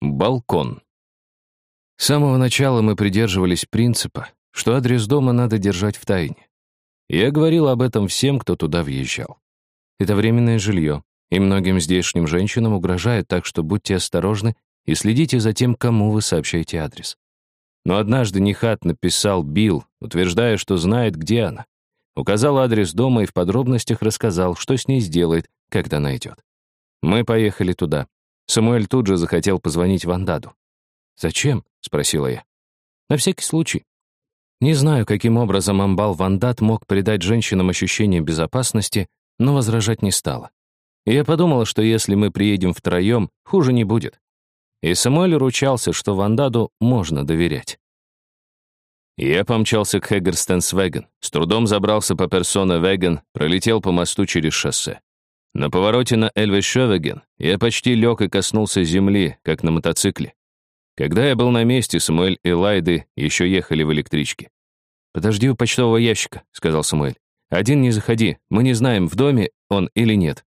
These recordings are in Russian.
Балкон. С самого начала мы придерживались принципа, что адрес дома надо держать в тайне. Я говорил об этом всем, кто туда въезжал. Это временное жилье, и многим здешним женщинам угрожает, так что будьте осторожны и следите за тем, кому вы сообщаете адрес. Но однажды Нихат написал Билл, утверждая, что знает, где она. Указал адрес дома и в подробностях рассказал, что с ней сделает, когда найдет. Мы поехали туда. Самуэль тут же захотел позвонить Вандаду. «Зачем?» — спросила я. «На всякий случай». Не знаю, каким образом Амбал Вандат мог придать женщинам ощущение безопасности, но возражать не стала. я подумала, что если мы приедем втроем, хуже не будет. И Самуэль ручался, что Вандаду можно доверять. Я помчался к Хэггерстенс-Веген, с трудом забрался по Персона-Веген, пролетел по мосту через шоссе. На повороте на Эльвешевеген я почти лег и коснулся земли, как на мотоцикле. Когда я был на месте, Самуэль и Лайды еще ехали в электричке. «Подожди у почтового ящика», — сказал Самуэль. «Один не заходи, мы не знаем, в доме он или нет».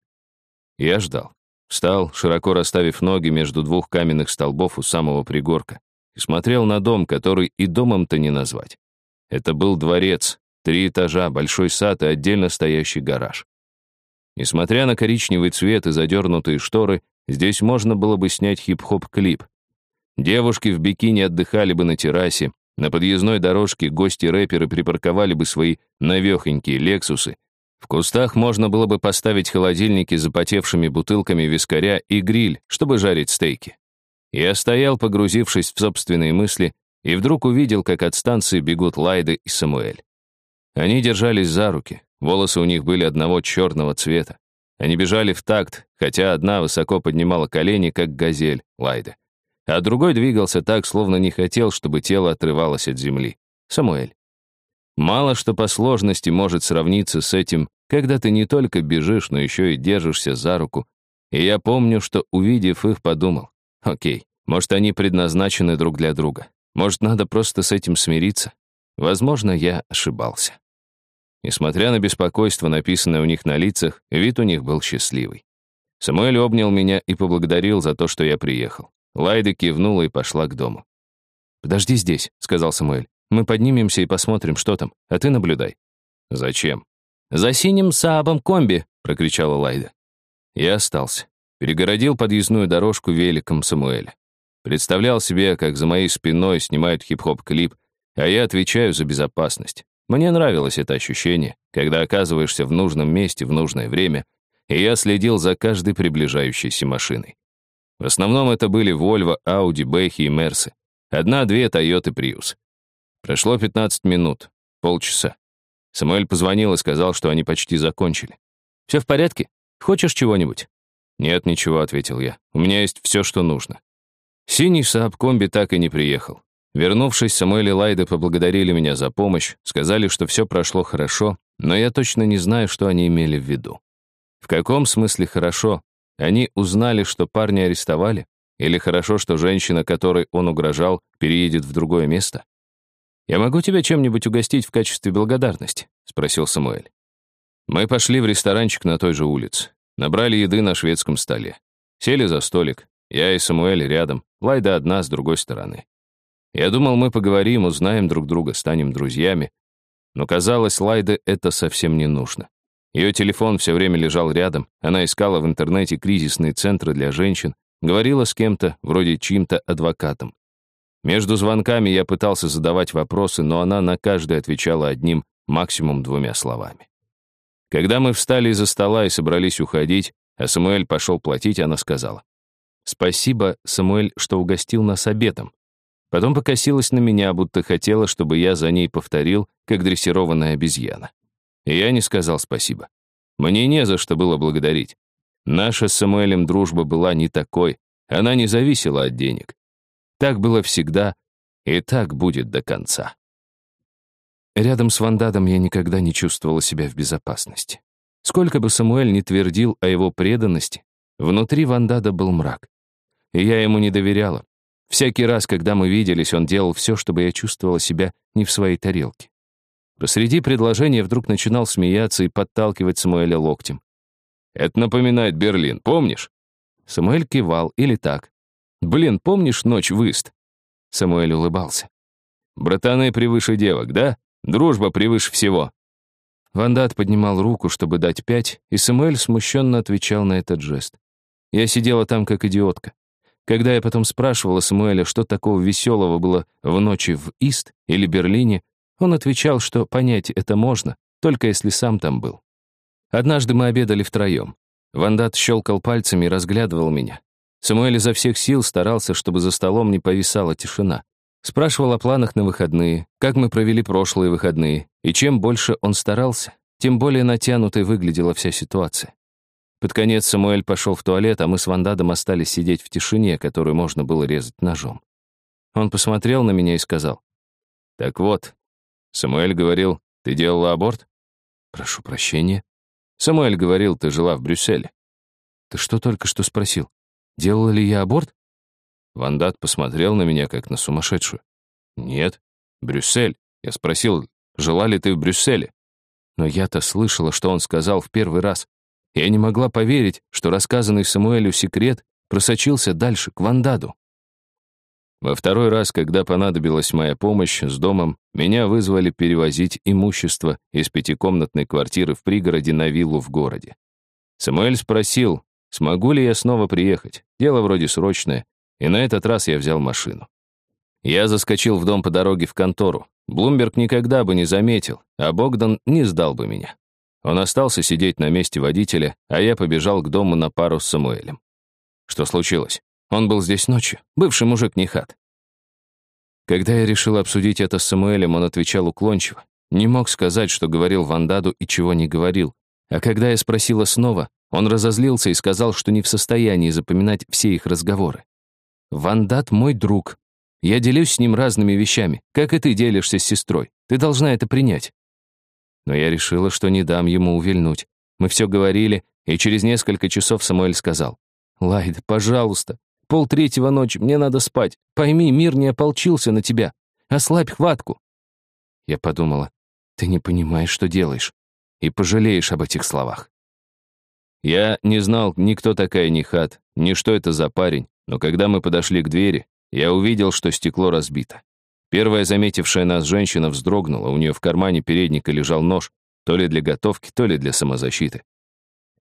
Я ждал. Встал, широко расставив ноги между двух каменных столбов у самого пригорка, и смотрел на дом, который и домом-то не назвать. Это был дворец, три этажа, большой сад и отдельно стоящий гараж. Несмотря на коричневый цвет и задернутые шторы, здесь можно было бы снять хип-хоп-клип. Девушки в бикини отдыхали бы на террасе, на подъездной дорожке гости-рэперы припарковали бы свои навехонькие «Лексусы». В кустах можно было бы поставить холодильники с запотевшими бутылками вискаря и гриль, чтобы жарить стейки. Я стоял, погрузившись в собственные мысли, и вдруг увидел, как от станции бегут Лайды и Самуэль. Они держались за руки, Волосы у них были одного черного цвета. Они бежали в такт, хотя одна высоко поднимала колени, как газель, Лайда. А другой двигался так, словно не хотел, чтобы тело отрывалось от земли. Самуэль. Мало что по сложности может сравниться с этим, когда ты не только бежишь, но еще и держишься за руку. И я помню, что, увидев их, подумал, окей, может, они предназначены друг для друга. Может, надо просто с этим смириться. Возможно, я ошибался. Несмотря на беспокойство, написанное у них на лицах, вид у них был счастливый. Самуэль обнял меня и поблагодарил за то, что я приехал. Лайда кивнула и пошла к дому. «Подожди здесь», — сказал Самуэль. «Мы поднимемся и посмотрим, что там, а ты наблюдай». «Зачем?» «За синим Саабом комби», — прокричала Лайда. Я остался. Перегородил подъездную дорожку великом Самуэля. Представлял себе, как за моей спиной снимают хип-хоп-клип, а я отвечаю за безопасность. Мне нравилось это ощущение, когда оказываешься в нужном месте в нужное время, и я следил за каждой приближающейся машиной. В основном это были Volvo, Audi, Бэхи и Мерсы. Одна-две Toyota Prius. Прошло 15 минут, полчаса. Самуэль позвонил и сказал, что они почти закончили. «Все в порядке? Хочешь чего-нибудь?» «Нет, ничего», — ответил я. «У меня есть все, что нужно». Синий Saab комби так и не приехал. Вернувшись, Самуэль и Лайда поблагодарили меня за помощь, сказали, что все прошло хорошо, но я точно не знаю, что они имели в виду. В каком смысле хорошо? Они узнали, что парня арестовали? Или хорошо, что женщина, которой он угрожал, переедет в другое место? «Я могу тебя чем-нибудь угостить в качестве благодарности?» — спросил Самуэль. Мы пошли в ресторанчик на той же улице. Набрали еды на шведском столе. Сели за столик. Я и Самуэль рядом, Лайда одна с другой стороны. Я думал, мы поговорим, узнаем друг друга, станем друзьями. Но казалось, Лайде это совсем не нужно. Ее телефон все время лежал рядом, она искала в интернете кризисные центры для женщин, говорила с кем-то, вроде чьим-то адвокатом. Между звонками я пытался задавать вопросы, но она на каждый отвечала одним, максимум двумя словами. Когда мы встали из-за стола и собрались уходить, а Самуэль пошел платить, она сказала, «Спасибо, Самуэль, что угостил нас обедом. Потом покосилась на меня, будто хотела, чтобы я за ней повторил, как дрессированная обезьяна. И я не сказал спасибо. Мне не за что было благодарить. Наша с Самуэлем дружба была не такой, она не зависела от денег. Так было всегда, и так будет до конца. Рядом с Вандадом я никогда не чувствовала себя в безопасности. Сколько бы Самуэль ни твердил о его преданности, внутри Вандада был мрак. И я ему не доверяла, Всякий раз, когда мы виделись, он делал все, чтобы я чувствовала себя не в своей тарелке. Посреди предложения вдруг начинал смеяться и подталкивать Самуэля локтем. «Это напоминает Берлин, помнишь?» Самуэль кивал или так. Блин, помнишь ночь в Ист?» Самуэль улыбался. «Братаны превыше девок, да? Дружба превыше всего». Вандат поднимал руку, чтобы дать пять, и Самуэль смущенно отвечал на этот жест. Я сидела там как идиотка. Когда я потом спрашивала Самуэля, что такого веселого было в ночи в Ист или Берлине, он отвечал, что понять это можно, только если сам там был. Однажды мы обедали втроем. Вандат щелкал пальцами и разглядывал меня. Самуэль изо всех сил старался, чтобы за столом не повисала тишина. Спрашивал о планах на выходные, как мы провели прошлые выходные, и чем больше он старался, тем более натянутой выглядела вся ситуация. Под конец Самуэль пошел в туалет, а мы с Вандадом остались сидеть в тишине, которую можно было резать ножом. Он посмотрел на меня и сказал, «Так вот, Самуэль говорил, ты делала аборт?» «Прошу прощения». «Самуэль говорил, ты жила в Брюсселе». «Ты что только что спросил? Делала ли я аборт?» Вандат посмотрел на меня, как на сумасшедшую. «Нет, Брюссель. Я спросил, жила ли ты в Брюсселе?» Но я-то слышала, что он сказал в первый раз. Я не могла поверить, что рассказанный Самуэлю секрет просочился дальше, к Вандаду. Во второй раз, когда понадобилась моя помощь с домом, меня вызвали перевозить имущество из пятикомнатной квартиры в пригороде на виллу в городе. Самуэль спросил, смогу ли я снова приехать. Дело вроде срочное, и на этот раз я взял машину. Я заскочил в дом по дороге в контору. Блумберг никогда бы не заметил, а Богдан не сдал бы меня. Он остался сидеть на месте водителя, а я побежал к дому на пару с Самуэлем. Что случилось? Он был здесь ночью. Бывший мужик Нихат. Когда я решил обсудить это с Самуэлем, он отвечал уклончиво. Не мог сказать, что говорил Вандаду и чего не говорил. А когда я спросила снова, он разозлился и сказал, что не в состоянии запоминать все их разговоры. «Вандат мой друг. Я делюсь с ним разными вещами, как и ты делишься с сестрой. Ты должна это принять». Но я решила, что не дам ему увильнуть. Мы все говорили, и через несколько часов Самуэль сказал, «Лайда, пожалуйста, Полтретьего ночи, мне надо спать. Пойми, мир не ополчился на тебя. Ослабь хватку. Я подумала, ты не понимаешь, что делаешь, и пожалеешь об этих словах. Я не знал ни кто такая Нихат, ни что это за парень, но когда мы подошли к двери, я увидел, что стекло разбито. Первая заметившая нас женщина вздрогнула, у нее в кармане передника лежал нож, то ли для готовки, то ли для самозащиты.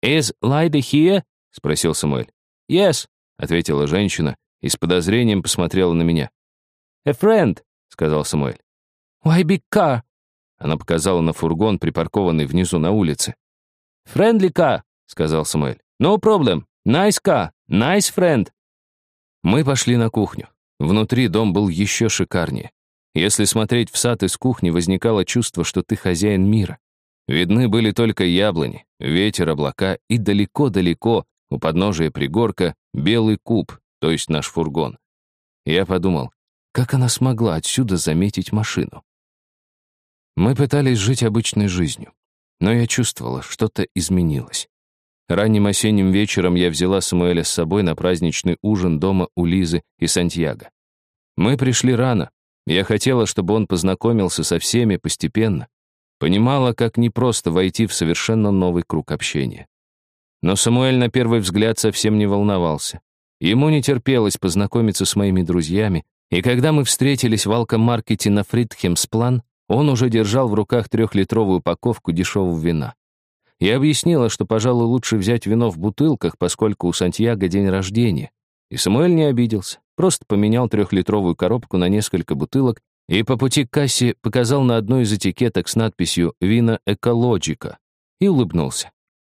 «Is Лайда here?» — спросил Самуэль. «Yes», — ответила женщина и с подозрением посмотрела на меня. «A friend», — сказал Самуэль. «Why big car?» Она показала на фургон, припаркованный внизу на улице. «Friendly car», — сказал Самуэль. «No problem. Nice car. Nice friend». Мы пошли на кухню. Внутри дом был еще шикарнее. Если смотреть в сад из кухни, возникало чувство, что ты хозяин мира. Видны были только яблони, ветер, облака и далеко-далеко у подножия пригорка белый куб, то есть наш фургон. Я подумал, как она смогла отсюда заметить машину? Мы пытались жить обычной жизнью, но я чувствовала, что-то изменилось. Ранним осенним вечером я взяла Самуэля с собой на праздничный ужин дома у Лизы и Сантьяго. Мы пришли рано. Я хотела, чтобы он познакомился со всеми постепенно. Понимала, как непросто войти в совершенно новый круг общения. Но Самуэль на первый взгляд совсем не волновался. Ему не терпелось познакомиться с моими друзьями, и когда мы встретились в алкомаркете на Фридхемсплан, он уже держал в руках трехлитровую упаковку дешевого вина. Я объяснила, что, пожалуй, лучше взять вино в бутылках, поскольку у Сантьяго день рождения. И Самуэль не обиделся, просто поменял трехлитровую коробку на несколько бутылок и по пути к кассе показал на одной из этикеток с надписью «Вина Экологика» и улыбнулся.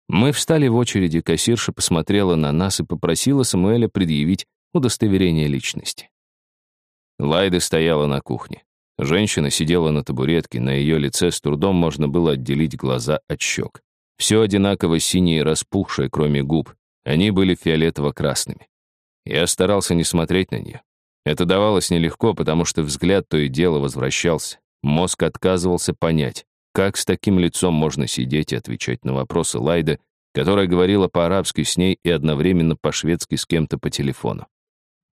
Мы встали в очереди, кассирша посмотрела на нас и попросила Самуэля предъявить удостоверение личности. Лайда стояла на кухне. Женщина сидела на табуретке, на ее лице с трудом можно было отделить глаза от щек. Все одинаково синее и распухшее, кроме губ. Они были фиолетово-красными. Я старался не смотреть на нее. Это давалось нелегко, потому что взгляд то и дело возвращался. Мозг отказывался понять, как с таким лицом можно сидеть и отвечать на вопросы Лайды, которая говорила по-арабски с ней и одновременно по-шведски с кем-то по телефону?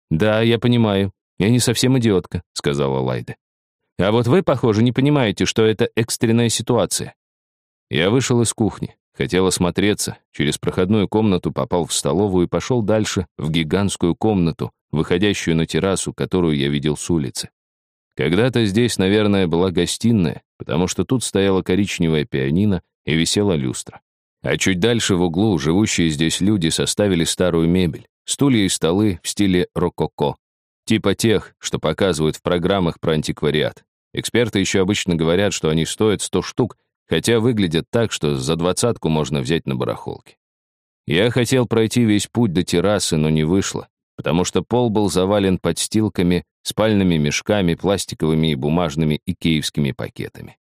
«Да, я понимаю. Я не совсем идиотка», — сказала Лайда. «А вот вы, похоже, не понимаете, что это экстренная ситуация». Я вышел из кухни, хотел осмотреться, через проходную комнату попал в столовую и пошел дальше, в гигантскую комнату, выходящую на террасу, которую я видел с улицы. Когда-то здесь, наверное, была гостиная, потому что тут стояла коричневая пианино и висела люстра. А чуть дальше в углу живущие здесь люди составили старую мебель, стулья и столы в стиле рококо, типа тех, что показывают в программах про антиквариат. Эксперты еще обычно говорят, что они стоят 100 штук, хотя выглядят так, что за двадцатку можно взять на барахолке. Я хотел пройти весь путь до террасы, но не вышло потому что пол был завален подстилками, спальными мешками, пластиковыми и бумажными и киевскими пакетами.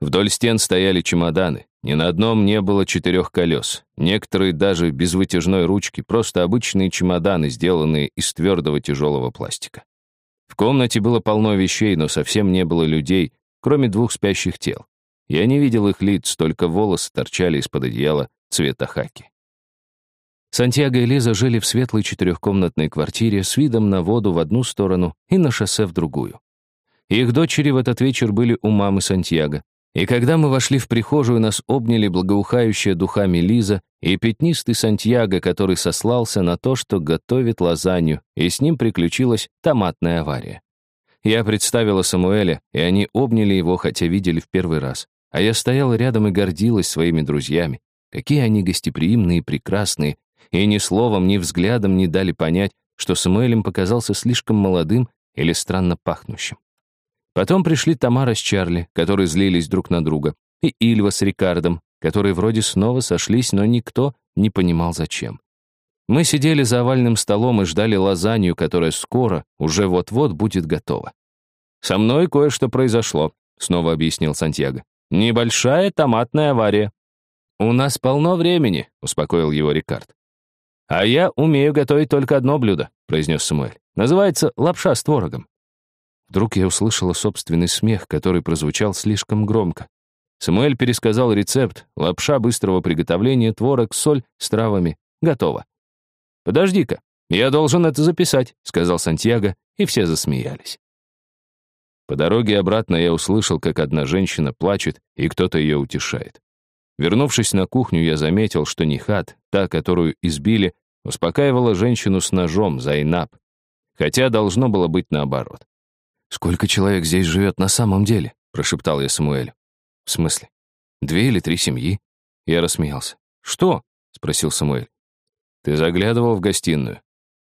Вдоль стен стояли чемоданы. Ни на одном не было четырех колес. Некоторые даже без вытяжной ручки, просто обычные чемоданы, сделанные из твердого тяжелого пластика. В комнате было полно вещей, но совсем не было людей, кроме двух спящих тел. Я не видел их лиц, только волосы торчали из-под одеяла цвета хаки. Сантьяго и Лиза жили в светлой четырехкомнатной квартире с видом на воду в одну сторону и на шоссе в другую. Их дочери в этот вечер были у мамы Сантьяго. И когда мы вошли в прихожую, нас обняли благоухающая духами Лиза и пятнистый Сантьяго, который сослался на то, что готовит лазанью, и с ним приключилась томатная авария. Я представила Самуэля, и они обняли его, хотя видели в первый раз. А я стояла рядом и гордилась своими друзьями. Какие они гостеприимные и прекрасные, и ни словом, ни взглядом не дали понять, что Самуэлем показался слишком молодым или странно пахнущим. Потом пришли Тамара с Чарли, которые злились друг на друга, и Ильва с Рикардом, которые вроде снова сошлись, но никто не понимал зачем. Мы сидели за овальным столом и ждали лазанью, которая скоро, уже вот-вот будет готова. «Со мной кое-что произошло», — снова объяснил Сантьяго. «Небольшая томатная авария». «У нас полно времени», — успокоил его Рикард. «А я умею готовить только одно блюдо», — произнес Самуэль. «Называется лапша с творогом». Вдруг я услышала собственный смех, который прозвучал слишком громко. Самуэль пересказал рецепт. Лапша быстрого приготовления, творог, соль с травами. Готово. «Подожди-ка, я должен это записать», — сказал Сантьяго, и все засмеялись. По дороге обратно я услышал, как одна женщина плачет, и кто-то ее утешает. Вернувшись на кухню, я заметил, что Нихат, та, которую избили, успокаивала женщину с ножом, Зайнаб. Хотя должно было быть наоборот. «Сколько человек здесь живет на самом деле?» — прошептал я Самуэлю. «В смысле? Две или три семьи?» Я рассмеялся. «Что?» — спросил Самуэль. «Ты заглядывал в гостиную.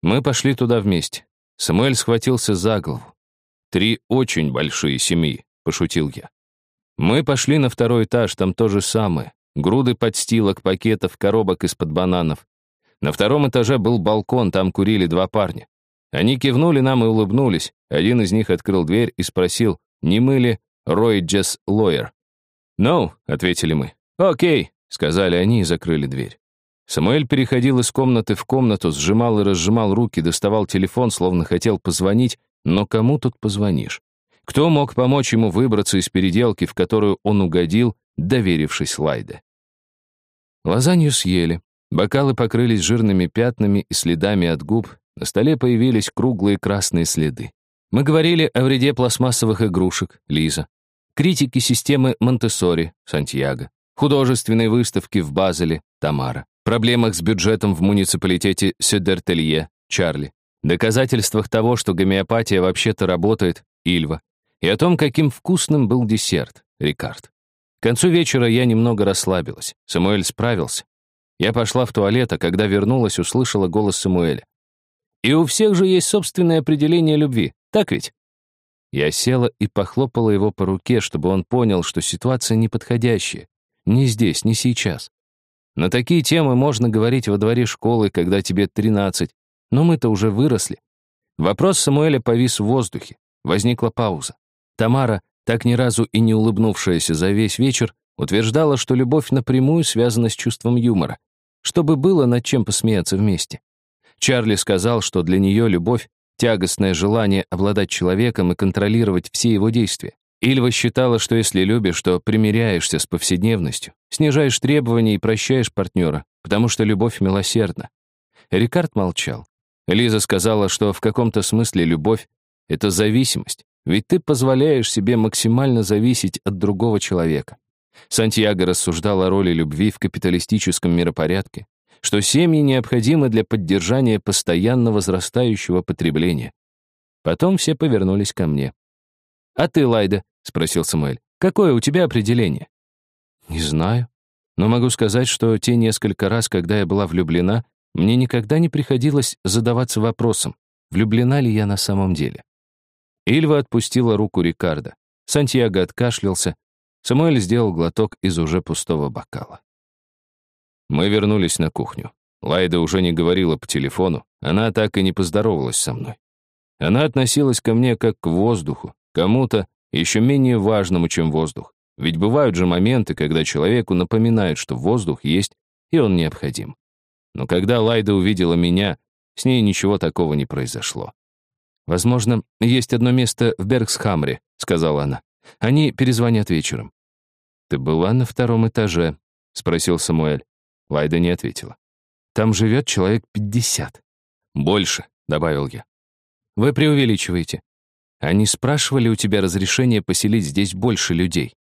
Мы пошли туда вместе. Самуэль схватился за голову. Три очень большие семьи», — пошутил я. Мы пошли на второй этаж, там то же самое. Груды подстилок, пакетов, коробок из-под бананов. На втором этаже был балкон, там курили два парня. Они кивнули нам и улыбнулись. Один из них открыл дверь и спросил, не мы ли Рой Джесс Лойер. «No», — ответили мы. «Окей», — сказали они и закрыли дверь. Самуэль переходил из комнаты в комнату, сжимал и разжимал руки, доставал телефон, словно хотел позвонить, но кому тут позвонишь? Кто мог помочь ему выбраться из переделки, в которую он угодил, доверившись Лайде? Лазанью съели. Бокалы покрылись жирными пятнами и следами от губ. На столе появились круглые красные следы. Мы говорили о вреде пластмассовых игрушек, Лиза. Критики системы Монтессори, Сантьяго. Художественной выставки в Базеле, Тамара. Проблемах с бюджетом в муниципалитете Сюдертелье, Чарли. Доказательствах того, что гомеопатия вообще-то работает, Ильва и о том, каким вкусным был десерт, Рикард. К концу вечера я немного расслабилась. Самуэль справился. Я пошла в туалет, а когда вернулась, услышала голос Самуэля. «И у всех же есть собственное определение любви, так ведь?» Я села и похлопала его по руке, чтобы он понял, что ситуация неподходящая. Ни здесь, ни сейчас. На такие темы можно говорить во дворе школы, когда тебе 13, но мы-то уже выросли. Вопрос Самуэля повис в воздухе. Возникла пауза. Тамара, так ни разу и не улыбнувшаяся за весь вечер, утверждала, что любовь напрямую связана с чувством юмора, чтобы было над чем посмеяться вместе. Чарли сказал, что для нее любовь — тягостное желание обладать человеком и контролировать все его действия. Ильва считала, что если любишь, то примиряешься с повседневностью, снижаешь требования и прощаешь партнера, потому что любовь милосердна. Рикард молчал. Лиза сказала, что в каком-то смысле любовь — это зависимость, ведь ты позволяешь себе максимально зависеть от другого человека. Сантьяго рассуждал о роли любви в капиталистическом миропорядке. что семьи необходимы для поддержания постоянно возрастающего потребления. Потом все повернулись ко мне. «А ты, Лайда?» — спросил Самуэль. «Какое у тебя определение?» «Не знаю. Но могу сказать, что те несколько раз, когда я была влюблена, мне никогда не приходилось задаваться вопросом, влюблена ли я на самом деле. Ильва отпустила руку Рикардо. Сантьяго откашлялся. Самуэль сделал глоток из уже пустого бокала. Мы вернулись на кухню. Лайда уже не говорила по телефону, она так и не поздоровалась со мной. Она относилась ко мне как к воздуху, кому-то еще менее важному, чем воздух. Ведь бывают же моменты, когда человеку напоминают, что воздух есть, и он необходим. Но когда Лайда увидела меня, с ней ничего такого не произошло. «Возможно, есть одно место в Бергсхамре», — сказала она. «Они перезвонят вечером». «Ты была на втором этаже?» — спросил Самуэль. Лайда не ответила. «Там живет человек пятьдесят». «Больше», — добавил я. «Вы преувеличиваете. Они спрашивали у тебя разрешение поселить здесь больше людей».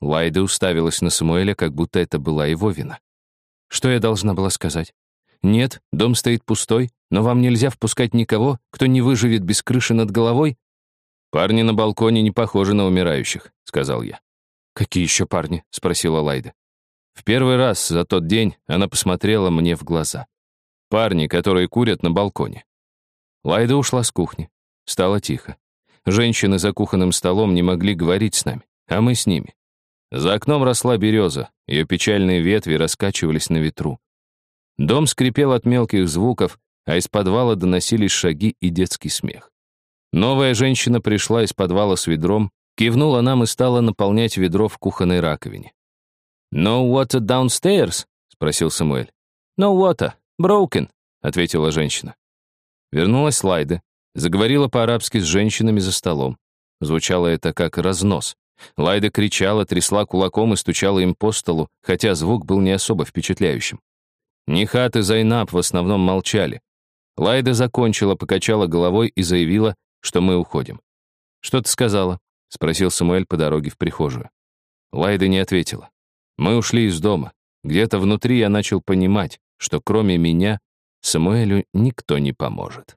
Лайда уставилась на Самуэля, как будто это была его вина. Что я должна была сказать? Нет, дом стоит пустой, но вам нельзя впускать никого, кто не выживет без крыши над головой? Парни на балконе не похожи на умирающих, сказал я. Какие еще парни? спросила Лайда. В первый раз за тот день она посмотрела мне в глаза. Парни, которые курят на балконе. Лайда ушла с кухни. Стало тихо. Женщины за кухонным столом не могли говорить с нами, а мы с ними. За окном росла береза, ее печальные ветви раскачивались на ветру. Дом скрипел от мелких звуков, а из подвала доносились шаги и детский смех. Новая женщина пришла из подвала с ведром, кивнула нам и стала наполнять ведро в кухонной раковине. «No water downstairs?» — спросил Самуэль. «No water. Broken», — ответила женщина. Вернулась Лайда, заговорила по-арабски с женщинами за столом. Звучало это как разнос. Лайда кричала, трясла кулаком и стучала им по столу, хотя звук был не особо впечатляющим. Нихат и Зайнаб в основном молчали. Лайда закончила, покачала головой и заявила, что мы уходим. «Что ты сказала?» — спросил Самуэль по дороге в прихожую. Лайда не ответила. Мы ушли из дома. Где-то внутри я начал понимать, что кроме меня Самуэлю никто не поможет.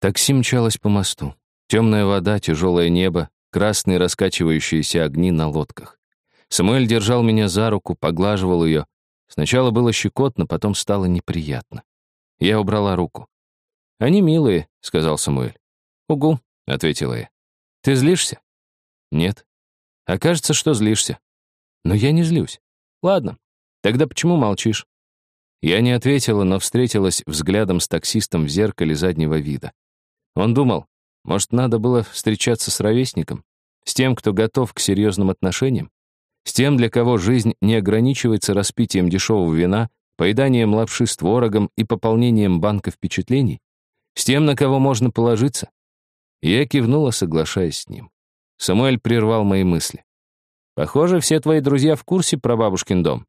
Такси мчалось по мосту. Темная вода, тяжелое небо, красные раскачивающиеся огни на лодках. Самуэль держал меня за руку, поглаживал ее. Сначала было щекотно, потом стало неприятно. Я убрала руку. «Они милые», — сказал Самуэль. «Угу», — ответила я. «Ты злишься?» «Нет». «А кажется, что злишься». «Но я не злюсь». «Ладно, тогда почему молчишь?» Я не ответила, но встретилась взглядом с таксистом в зеркале заднего вида. Он думал, может, надо было встречаться с ровесником? С тем, кто готов к серьезным отношениям? С тем, для кого жизнь не ограничивается распитием дешевого вина, поеданием лапши с творогом и пополнением банка впечатлений? С тем, на кого можно положиться? Я кивнула, соглашаясь с ним. Самуэль прервал мои мысли. «Похоже, все твои друзья в курсе про бабушкин дом».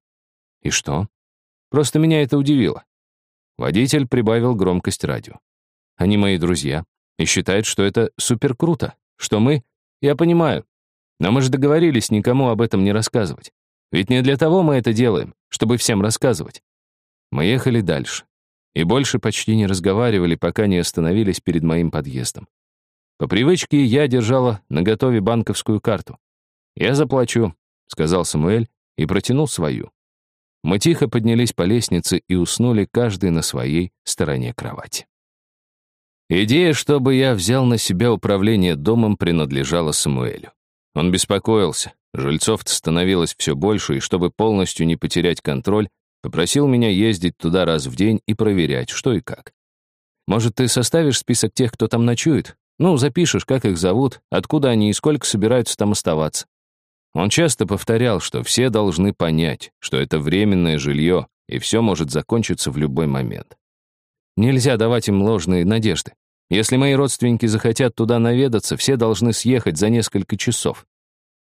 «И что?» «Просто меня это удивило». Водитель прибавил громкость радио. «Они мои друзья и считает, что это супер круто, что мы... Я понимаю. Но мы же договорились никому об этом не рассказывать. Ведь не для того мы это делаем, чтобы всем рассказывать. Мы ехали дальше. И больше почти не разговаривали, пока не остановились перед моим подъездом. По привычке я держала наготове банковскую карту. «Я заплачу», — сказал Самуэль и протянул свою. Мы тихо поднялись по лестнице и уснули каждый на своей стороне кровати. Идея, чтобы я взял на себя управление домом, принадлежала Самуэлю. Он беспокоился, жильцов становилось все больше, и чтобы полностью не потерять контроль, попросил меня ездить туда раз в день и проверять, что и как. Может, ты составишь список тех, кто там ночует? Ну, запишешь, как их зовут, откуда они и сколько собираются там оставаться. Он часто повторял, что все должны понять, что это временное жилье, и все может закончиться в любой момент. Нельзя давать им ложные надежды. Если мои родственники захотят туда наведаться, все должны съехать за несколько часов.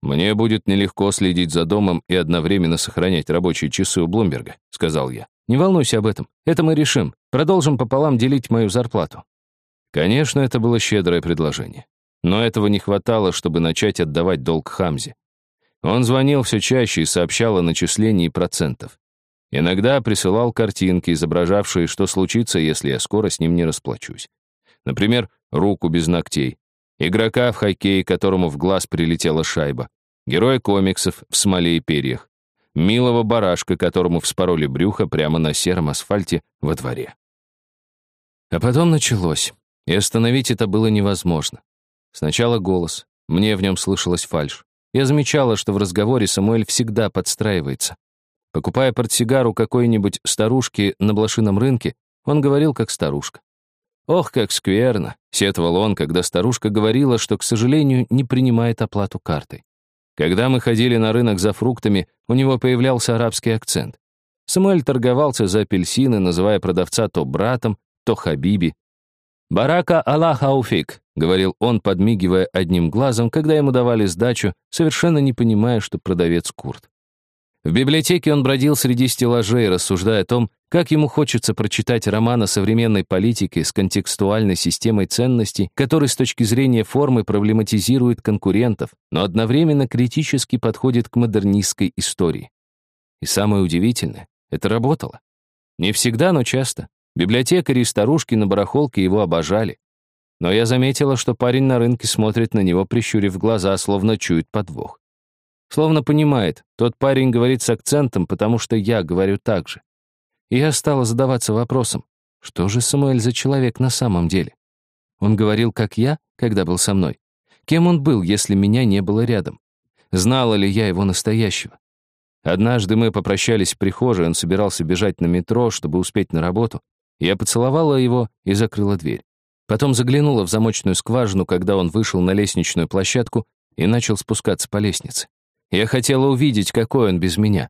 Мне будет нелегко следить за домом и одновременно сохранять рабочие часы у Блумберга, сказал я. Не волнуйся об этом. Это мы решим. Продолжим пополам делить мою зарплату. Конечно, это было щедрое предложение. Но этого не хватало, чтобы начать отдавать долг Хамзе. Он звонил все чаще и сообщал о начислении процентов. Иногда присылал картинки, изображавшие, что случится, если я скоро с ним не расплачусь. Например, руку без ногтей, игрока в хоккей, которому в глаз прилетела шайба, героя комиксов в смоле и перьях, милого барашка, которому вспороли брюхо прямо на сером асфальте во дворе. А потом началось, и остановить это было невозможно. Сначала голос, мне в нем слышалась фальшь. Я замечала, что в разговоре Самуэль всегда подстраивается. Покупая портсигару какой-нибудь старушки на блошином рынке, он говорил как старушка. Ох, как скверно, сетовал он, когда старушка говорила, что, к сожалению, не принимает оплату картой. Когда мы ходили на рынок за фруктами, у него появлялся арабский акцент. Самуэль торговался за апельсины, называя продавца то братом, то хабиби. «Барака Аллах Ауфик», — говорил он, подмигивая одним глазом, когда ему давали сдачу, совершенно не понимая, что продавец курт. В библиотеке он бродил среди стеллажей, рассуждая о том, как ему хочется прочитать роман о современной политике с контекстуальной системой ценностей, который с точки зрения формы проблематизирует конкурентов, но одновременно критически подходит к модернистской истории. И самое удивительное, это работало. Не всегда, но часто. Библиотекари и старушки на барахолке его обожали. Но я заметила, что парень на рынке смотрит на него, прищурив глаза, словно чует подвох. Словно понимает, тот парень говорит с акцентом, потому что я говорю так же. И я стала задаваться вопросом, что же Самуэль за человек на самом деле? Он говорил, как я, когда был со мной. Кем он был, если меня не было рядом? Знала ли я его настоящего? Однажды мы попрощались в прихожей, он собирался бежать на метро, чтобы успеть на работу. Я поцеловала его и закрыла дверь. Потом заглянула в замочную скважину, когда он вышел на лестничную площадку и начал спускаться по лестнице. Я хотела увидеть, какой он без меня.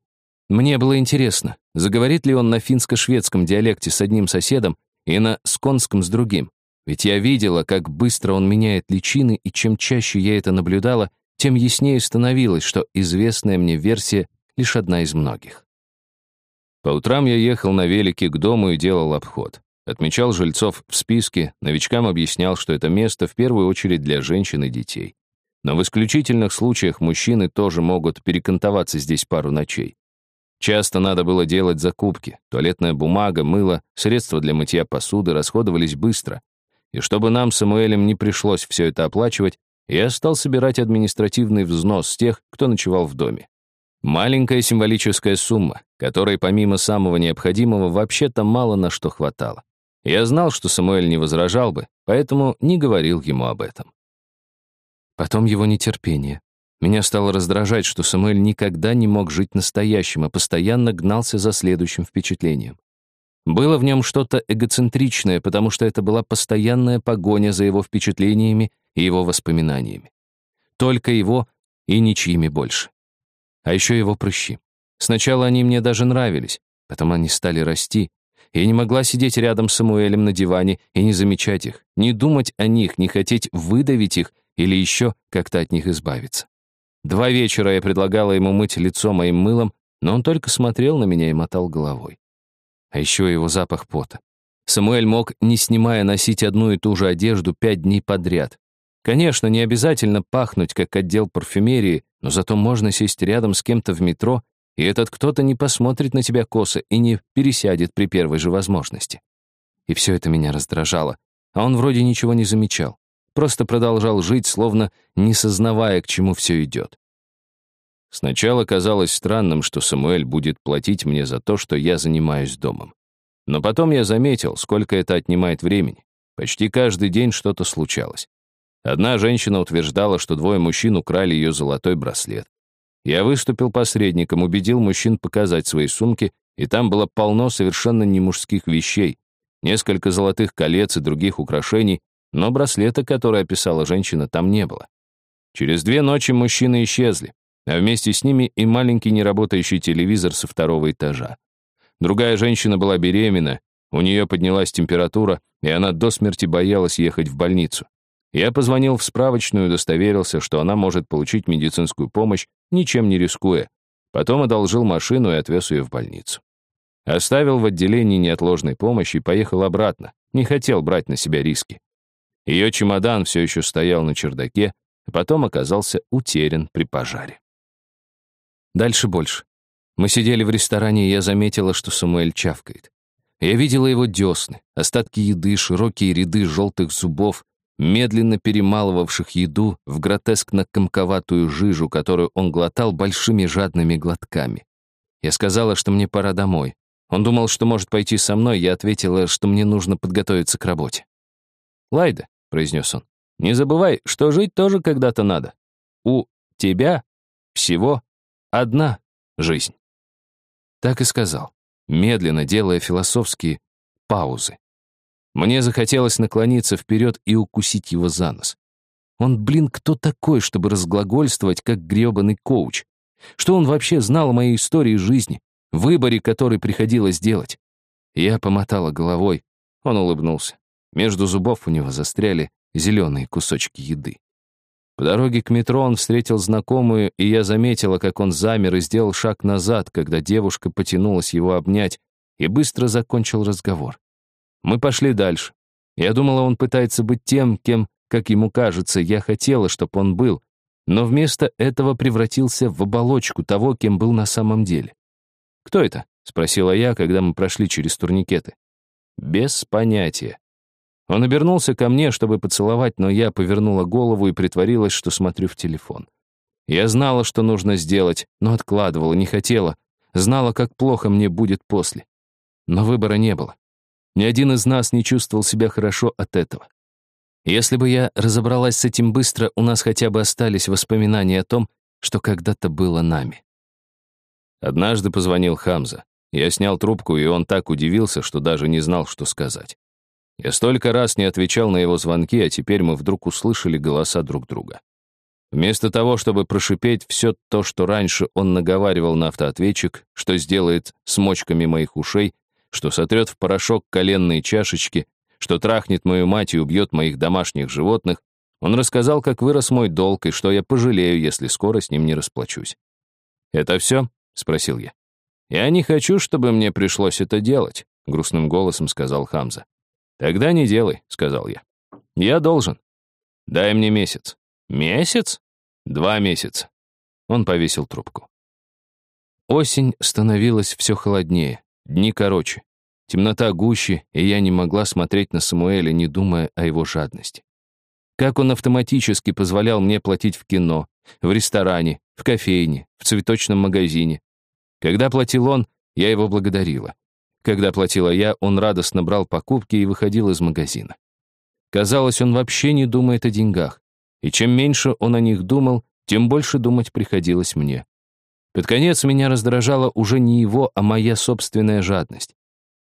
Мне было интересно, заговорит ли он на финско-шведском диалекте с одним соседом и на сконском с другим. Ведь я видела, как быстро он меняет личины, и чем чаще я это наблюдала, тем яснее становилось, что известная мне версия лишь одна из многих. По утрам я ехал на велике к дому и делал обход. Отмечал жильцов в списке, новичкам объяснял, что это место в первую очередь для женщин и детей. Но в исключительных случаях мужчины тоже могут перекантоваться здесь пару ночей. Часто надо было делать закупки. Туалетная бумага, мыло, средства для мытья посуды расходовались быстро. И чтобы нам с Самуэлем не пришлось все это оплачивать, я стал собирать административный взнос с тех, кто ночевал в доме. Маленькая символическая сумма, которой помимо самого необходимого вообще-то мало на что хватало. Я знал, что Самуэль не возражал бы, поэтому не говорил ему об этом. Потом его нетерпение. Меня стало раздражать, что Самуэль никогда не мог жить настоящим, а постоянно гнался за следующим впечатлением. Было в нем что-то эгоцентричное, потому что это была постоянная погоня за его впечатлениями и его воспоминаниями. Только его и ничьими больше. А еще его прыщи. Сначала они мне даже нравились, потом они стали расти. Я не могла сидеть рядом с Самуэлем на диване и не замечать их, не думать о них, не хотеть выдавить их или еще как-то от них избавиться. Два вечера я предлагала ему мыть лицо моим мылом, но он только смотрел на меня и мотал головой. А еще его запах пота. Самуэль мог, не снимая, носить одну и ту же одежду пять дней подряд. Конечно, не обязательно пахнуть, как отдел парфюмерии, но зато можно сесть рядом с кем-то в метро, и этот кто-то не посмотрит на тебя косо и не пересядет при первой же возможности. И все это меня раздражало, а он вроде ничего не замечал просто продолжал жить, словно не сознавая, к чему все идет. Сначала казалось странным, что Самуэль будет платить мне за то, что я занимаюсь домом. Но потом я заметил, сколько это отнимает времени. Почти каждый день что-то случалось. Одна женщина утверждала, что двое мужчин украли ее золотой браслет. Я выступил посредником, убедил мужчин показать свои сумки, и там было полно совершенно не мужских вещей, несколько золотых колец и других украшений, но браслета, который описала женщина, там не было. Через две ночи мужчины исчезли, а вместе с ними и маленький неработающий телевизор со второго этажа. Другая женщина была беременна, у нее поднялась температура, и она до смерти боялась ехать в больницу. Я позвонил в справочную и удостоверился, что она может получить медицинскую помощь, ничем не рискуя. Потом одолжил машину и отвез ее в больницу. Оставил в отделении неотложной помощи и поехал обратно. Не хотел брать на себя риски. Ее чемодан все еще стоял на чердаке, а потом оказался утерян при пожаре. Дальше больше. Мы сидели в ресторане, и я заметила, что Самуэль чавкает. Я видела его десны, остатки еды, широкие ряды желтых зубов, медленно перемалывавших еду в гротескно-комковатую жижу, которую он глотал большими жадными глотками. Я сказала, что мне пора домой. Он думал, что может пойти со мной, я ответила, что мне нужно подготовиться к работе. «Лайда», — произнес он, — «не забывай, что жить тоже когда-то надо. У тебя всего одна жизнь». Так и сказал, медленно делая философские паузы. Мне захотелось наклониться вперед и укусить его за нос. Он, блин, кто такой, чтобы разглагольствовать, как грёбаный коуч? Что он вообще знал о моей истории жизни, выборе, который приходилось делать? Я помотала головой. Он улыбнулся. Между зубов у него застряли зеленые кусочки еды. По дороге к метро он встретил знакомую, и я заметила, как он замер и сделал шаг назад, когда девушка потянулась его обнять, и быстро закончил разговор. Мы пошли дальше. Я думала, он пытается быть тем, кем, как ему кажется, я хотела, чтобы он был, но вместо этого превратился в оболочку того, кем был на самом деле. «Кто это?» — спросила я, когда мы прошли через турникеты. «Без понятия». Он обернулся ко мне, чтобы поцеловать, но я повернула голову и притворилась, что смотрю в телефон. Я знала, что нужно сделать, но откладывала, не хотела. Знала, как плохо мне будет после. Но выбора не было. Ни один из нас не чувствовал себя хорошо от этого. Если бы я разобралась с этим быстро, у нас хотя бы остались воспоминания о том, что когда-то было нами. Однажды позвонил Хамза. Я снял трубку, и он так удивился, что даже не знал, что сказать. Я столько раз не отвечал на его звонки, а теперь мы вдруг услышали голоса друг друга. Вместо того, чтобы прошипеть все то, что раньше он наговаривал на автоответчик, что сделает с мочками моих ушей, что сотрет в порошок коленные чашечки, что трахнет мою мать и убьет моих домашних животных, он рассказал, как вырос мой долг и что я пожалею, если скоро с ним не расплачусь. «Это все?» — спросил я. «Я не хочу, чтобы мне пришлось это делать», — грустным голосом сказал Хамза. «Тогда не делай», — сказал я. «Я должен. Дай мне месяц». «Месяц?» «Два месяца». Он повесил трубку. Осень становилась все холоднее. Дни короче. Темнота гуще, и я не могла смотреть на Самуэля, не думая о его жадности. Как он автоматически позволял мне платить в кино, в ресторане, в кофейне, в цветочном магазине. Когда платил он, я его благодарила. Когда платила я, он радостно брал покупки и выходил из магазина. Казалось, он вообще не думает о деньгах. И чем меньше он о них думал, тем больше думать приходилось мне. Под конец меня раздражала уже не его, а моя собственная жадность.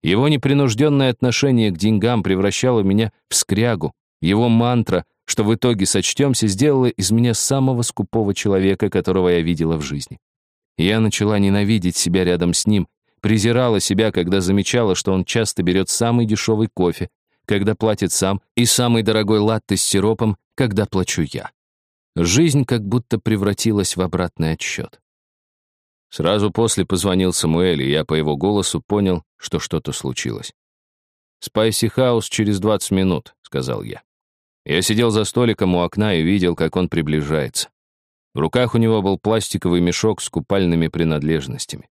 Его непринужденное отношение к деньгам превращало меня в скрягу. Его мантра, что в итоге сочтемся, сделала из меня самого скупого человека, которого я видела в жизни. Я начала ненавидеть себя рядом с ним, презирала себя, когда замечала, что он часто берет самый дешевый кофе, когда платит сам, и самый дорогой латте с сиропом, когда плачу я. Жизнь как будто превратилась в обратный отсчет. Сразу после позвонил Самуэль, и я по его голосу понял, что что-то случилось. «Спайси Хаус через 20 минут», — сказал я. Я сидел за столиком у окна и видел, как он приближается. В руках у него был пластиковый мешок с купальными принадлежностями.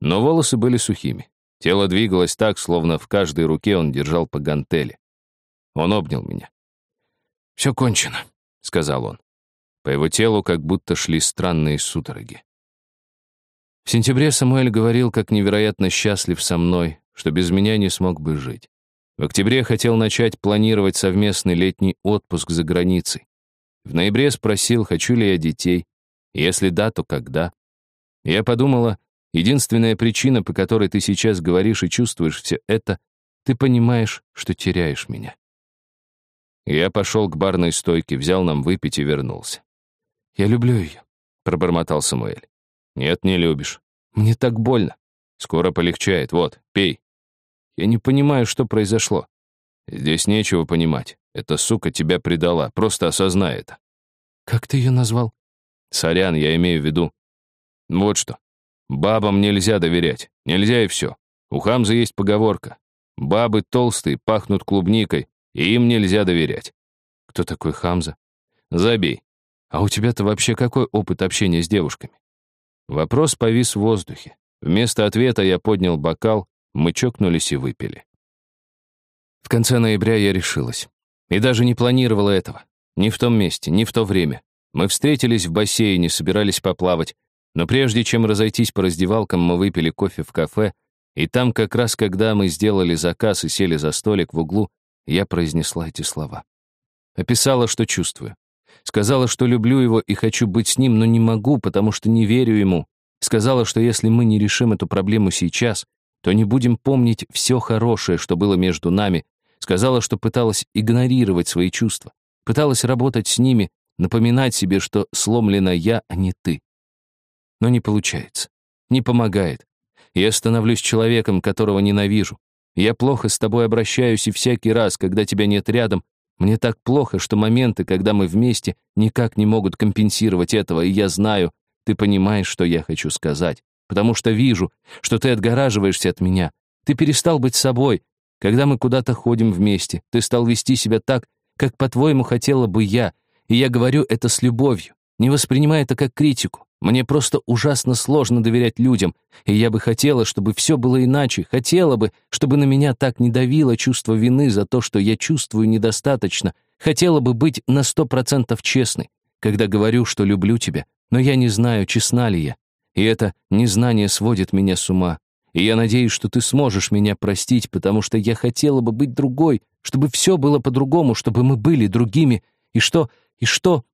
Но волосы были сухими. Тело двигалось так, словно в каждой руке он держал по гантели. Он обнял меня. «Все кончено», — сказал он. По его телу как будто шли странные судороги. В сентябре Самуэль говорил, как невероятно счастлив со мной, что без меня не смог бы жить. В октябре хотел начать планировать совместный летний отпуск за границей. В ноябре спросил, хочу ли я детей. Если да, то когда. Я подумала, единственная причина, по которой ты сейчас говоришь и чувствуешь все это, ты понимаешь, что теряешь меня. Я пошел к барной стойке, взял нам выпить и вернулся. «Я люблю ее», — пробормотал Самуэль. «Нет, не любишь. Мне так больно. Скоро полегчает. Вот, пей». Я не понимаю, что произошло. Здесь нечего понимать. Эта сука тебя предала. Просто осознай это. Как ты ее назвал? Сорян, я имею в виду. Вот что. Бабам нельзя доверять. Нельзя и все. У Хамза есть поговорка. Бабы толстые, пахнут клубникой, и им нельзя доверять. Кто такой Хамза? Забей. А у тебя-то вообще какой опыт общения с девушками? Вопрос повис в воздухе. Вместо ответа я поднял бокал, мы чокнулись и выпили. В конце ноября я решилась. И даже не планировала этого. Ни в том месте, ни в то время. Мы встретились в бассейне, собирались поплавать, но прежде чем разойтись по раздевалкам, мы выпили кофе в кафе, и там как раз, когда мы сделали заказ и сели за столик в углу, я произнесла эти слова. Описала, что чувствую. Сказала, что люблю его и хочу быть с ним, но не могу, потому что не верю ему. Сказала, что если мы не решим эту проблему сейчас, то не будем помнить все хорошее, что было между нами. Сказала, что пыталась игнорировать свои чувства. Пыталась работать с ними, напоминать себе, что сломлена я, а не ты. Но не получается. Не помогает. Я становлюсь человеком, которого ненавижу. Я плохо с тобой обращаюсь, и всякий раз, когда тебя нет рядом, мне так плохо, что моменты, когда мы вместе, никак не могут компенсировать этого, и я знаю, ты понимаешь, что я хочу сказать, потому что вижу, что ты отгораживаешься от меня. Ты перестал быть собой. Когда мы куда-то ходим вместе, ты стал вести себя так, как, по-твоему, хотела бы я, и я говорю это с любовью, не воспринимая это как критику. Мне просто ужасно сложно доверять людям, и я бы хотела, чтобы все было иначе, хотела бы, чтобы на меня так не давило чувство вины за то, что я чувствую недостаточно, хотела бы быть на сто процентов честной, когда говорю, что люблю тебя, но я не знаю, честна ли я. И это незнание сводит меня с ума. И я надеюсь, что ты сможешь меня простить, потому что я хотела бы быть другой, чтобы все было по-другому, чтобы мы были другими. И что, и что,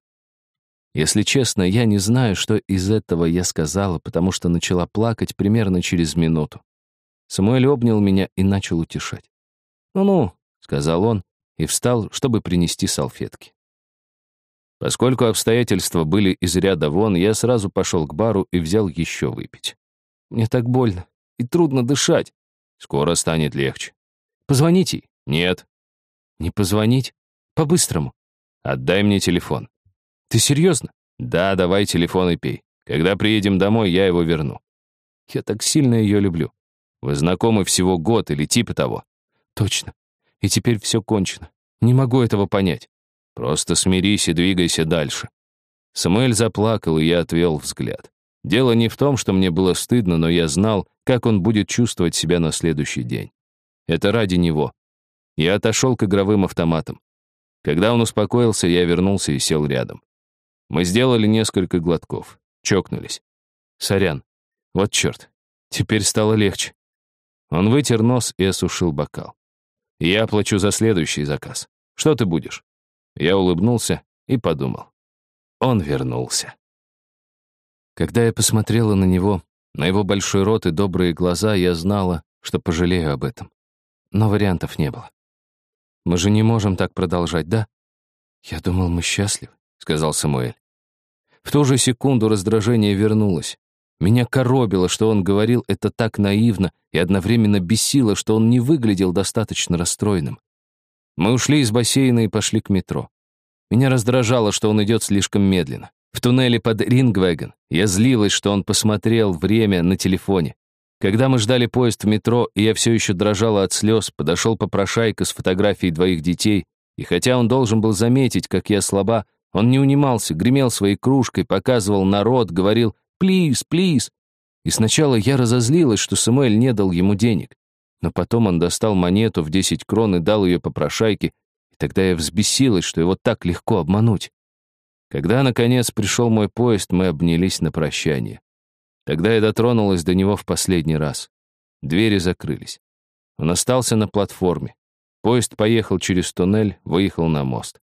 если честно, я не знаю, что из этого я сказала, потому что начала плакать примерно через минуту. Самуэль обнял меня и начал утешать. «Ну-ну», — сказал он, и встал, чтобы принести салфетки. Поскольку обстоятельства были из ряда вон, я сразу пошел к бару и взял еще выпить. «Мне так больно и трудно дышать». «Скоро станет легче». «Позвоните?» «Нет». «Не позвонить? По-быстрому». «Отдай мне телефон». Ты серьезно? Да, давай телефон и пей. Когда приедем домой, я его верну. Я так сильно ее люблю. Вы знакомы всего год или типа того. Точно. И теперь все кончено. Не могу этого понять. Просто смирись и двигайся дальше. Самуэль заплакал, и я отвел взгляд. Дело не в том, что мне было стыдно, но я знал, как он будет чувствовать себя на следующий день. Это ради него. Я отошел к игровым автоматам. Когда он успокоился, я вернулся и сел рядом. Мы сделали несколько глотков, чокнулись. Сорян. Вот черт. Теперь стало легче. Он вытер нос и осушил бокал. Я плачу за следующий заказ. Что ты будешь? Я улыбнулся и подумал. Он вернулся. Когда я посмотрела на него, на его большой рот и добрые глаза, я знала, что пожалею об этом. Но вариантов не было. Мы же не можем так продолжать, да? Я думал, мы счастливы, сказал Самуэль. В ту же секунду раздражение вернулось. Меня коробило, что он говорил это так наивно, и одновременно бесило, что он не выглядел достаточно расстроенным. Мы ушли из бассейна и пошли к метро. Меня раздражало, что он идет слишком медленно. В туннеле под Рингвеген я злилась, что он посмотрел время на телефоне. Когда мы ждали поезд в метро, и я все еще дрожала от слез, подошел попрошайка с фотографией двоих детей, и хотя он должен был заметить, как я слаба, он не унимался, гремел своей кружкой, показывал народ, говорил «плиз, плиз». И сначала я разозлилась, что Самуэль не дал ему денег. Но потом он достал монету в 10 крон и дал ее попрошайке, и тогда я взбесилась, что его так легко обмануть. Когда, наконец, пришел мой поезд, мы обнялись на прощание. Тогда я дотронулась до него в последний раз. Двери закрылись. Он остался на платформе. Поезд поехал через туннель, выехал на мост.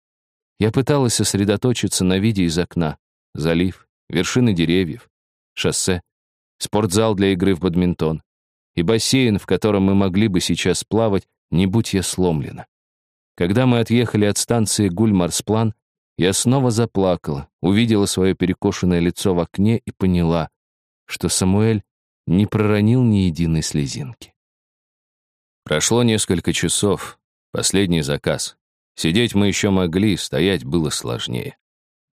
Я пыталась сосредоточиться на виде из окна. Залив, вершины деревьев, шоссе, спортзал для игры в бадминтон и бассейн, в котором мы могли бы сейчас плавать, не будь я сломлена. Когда мы отъехали от станции Гульмарсплан, я снова заплакала, увидела свое перекошенное лицо в окне и поняла, что Самуэль не проронил ни единой слезинки. Прошло несколько часов, последний заказ. Сидеть мы еще могли, стоять было сложнее.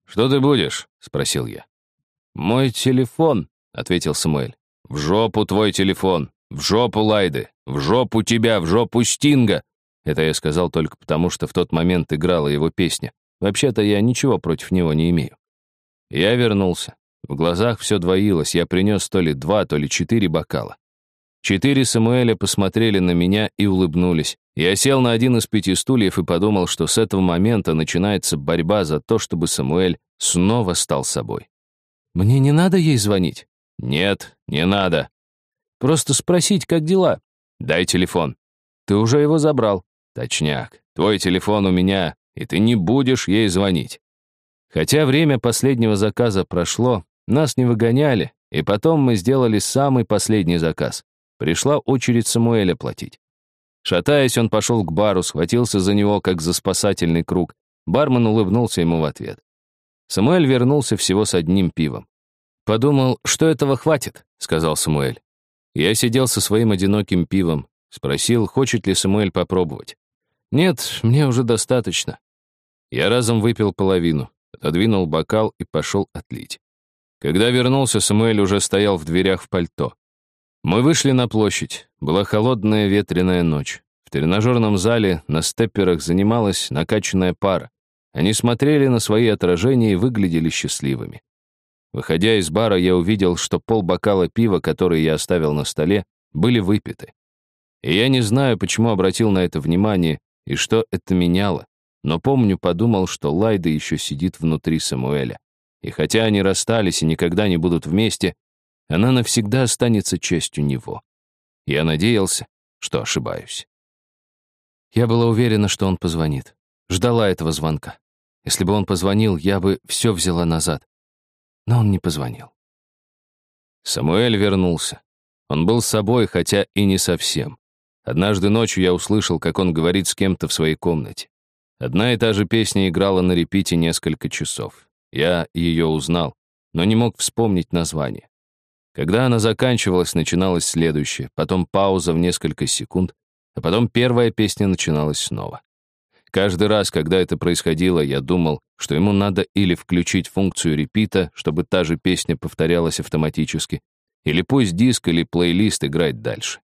«Что ты будешь?» — спросил я. «Мой телефон», — ответил Самуэль. «В жопу твой телефон! В жопу Лайды! В жопу тебя! В жопу Стинга!» Это я сказал только потому, что в тот момент играла его песня. Вообще-то я ничего против него не имею. Я вернулся. В глазах все двоилось, я принес то ли два, то ли четыре бокала. Четыре Самуэля посмотрели на меня и улыбнулись. Я сел на один из пяти стульев и подумал, что с этого момента начинается борьба за то, чтобы Самуэль снова стал собой. «Мне не надо ей звонить?» «Нет, не надо. Просто спросить, как дела?» «Дай телефон». «Ты уже его забрал». «Точняк. Твой телефон у меня, и ты не будешь ей звонить». Хотя время последнего заказа прошло, нас не выгоняли, и потом мы сделали самый последний заказ. Пришла очередь Самуэля платить. Шатаясь, он пошел к бару, схватился за него, как за спасательный круг. Бармен улыбнулся ему в ответ. Самуэль вернулся всего с одним пивом. «Подумал, что этого хватит», — сказал Самуэль. Я сидел со своим одиноким пивом, спросил, хочет ли Самуэль попробовать. «Нет, мне уже достаточно». Я разом выпил половину, отодвинул бокал и пошел отлить. Когда вернулся, Самуэль уже стоял в дверях в пальто. Мы вышли на площадь. Была холодная ветреная ночь. В тренажерном зале на степперах занималась накачанная пара. Они смотрели на свои отражения и выглядели счастливыми. Выходя из бара, я увидел, что пол бокала пива, который я оставил на столе, были выпиты. И я не знаю, почему обратил на это внимание и что это меняло, но помню, подумал, что Лайда еще сидит внутри Самуэля. И хотя они расстались и никогда не будут вместе, она навсегда останется частью него. Я надеялся, что ошибаюсь. Я была уверена, что он позвонит. Ждала этого звонка. Если бы он позвонил, я бы все взяла назад. Но он не позвонил. Самуэль вернулся. Он был собой, хотя и не совсем. Однажды ночью я услышал, как он говорит с кем-то в своей комнате. Одна и та же песня играла на репите несколько часов. Я ее узнал, но не мог вспомнить название. Когда она заканчивалась, начиналась следующая, потом пауза в несколько секунд, а потом первая песня начиналась снова. Каждый раз, когда это происходило, я думал, что ему надо или включить функцию репита, чтобы та же песня повторялась автоматически, или пусть диск или плейлист играет дальше.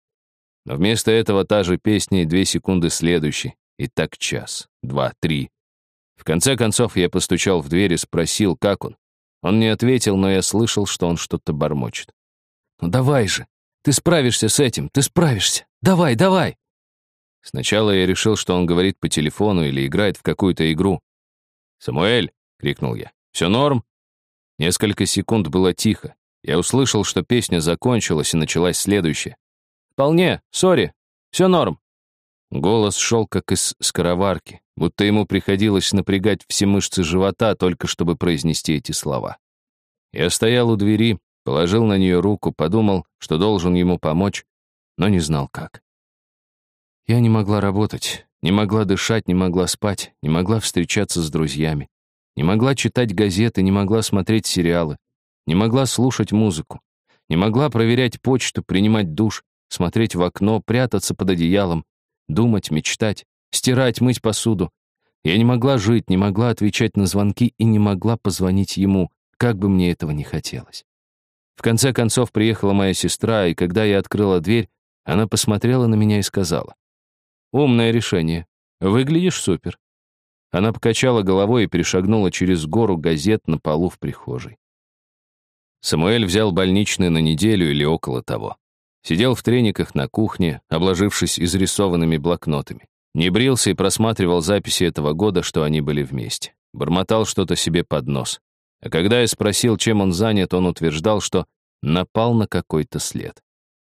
Но вместо этого та же песня и две секунды следующей, и так час, два, три. В конце концов я постучал в дверь и спросил, как он. Он не ответил, но я слышал, что он что-то бормочет. Ну давай же, ты справишься с этим, ты справишься. Давай, давай. Сначала я решил, что он говорит по телефону или играет в какую-то игру. «Самуэль!» — крикнул я. «Все норм?» Несколько секунд было тихо. Я услышал, что песня закончилась и началась следующая. «Вполне, сори, все норм». Голос шел как из скороварки, будто ему приходилось напрягать все мышцы живота, только чтобы произнести эти слова. Я стоял у двери, Положил на нее руку, подумал, что должен ему помочь, но не знал как. Я не могла работать, не могла дышать, не могла спать, не могла встречаться с друзьями, не могла читать газеты, не могла смотреть сериалы, не могла слушать музыку, не могла проверять почту, принимать душ, смотреть в окно, прятаться под одеялом, думать, мечтать, стирать, мыть посуду. Я не могла жить, не могла отвечать на звонки и не могла позвонить ему, как бы мне этого не хотелось. В конце концов приехала моя сестра, и когда я открыла дверь, она посмотрела на меня и сказала. «Умное решение. Выглядишь супер». Она покачала головой и перешагнула через гору газет на полу в прихожей. Самуэль взял больничный на неделю или около того. Сидел в трениках на кухне, обложившись изрисованными блокнотами. Не брился и просматривал записи этого года, что они были вместе. Бормотал что-то себе под нос. А когда я спросил, чем он занят, он утверждал, что напал на какой-то след.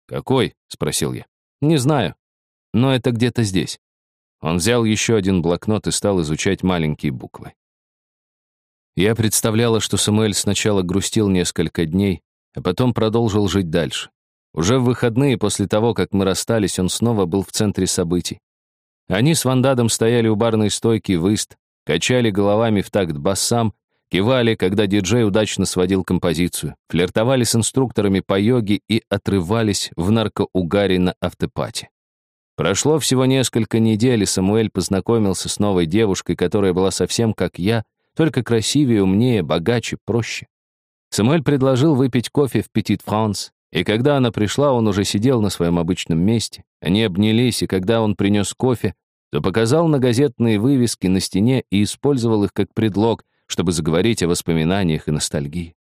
«Какой?» — спросил я. «Не знаю, но это где-то здесь». Он взял еще один блокнот и стал изучать маленькие буквы. Я представляла, что Самуэль сначала грустил несколько дней, а потом продолжил жить дальше. Уже в выходные после того, как мы расстались, он снова был в центре событий. Они с Вандадом стояли у барной стойки в Ист, качали головами в такт басам Кивали, когда диджей удачно сводил композицию, флиртовали с инструкторами по йоге и отрывались в наркоугаре на автопате. Прошло всего несколько недель, и Самуэль познакомился с новой девушкой, которая была совсем как я, только красивее, умнее, богаче, проще. Самуэль предложил выпить кофе в Petit France, и когда она пришла, он уже сидел на своем обычном месте. Они обнялись, и когда он принес кофе, то показал на газетные вывески на стене и использовал их как предлог, чтобы заговорить о воспоминаниях и ностальгии.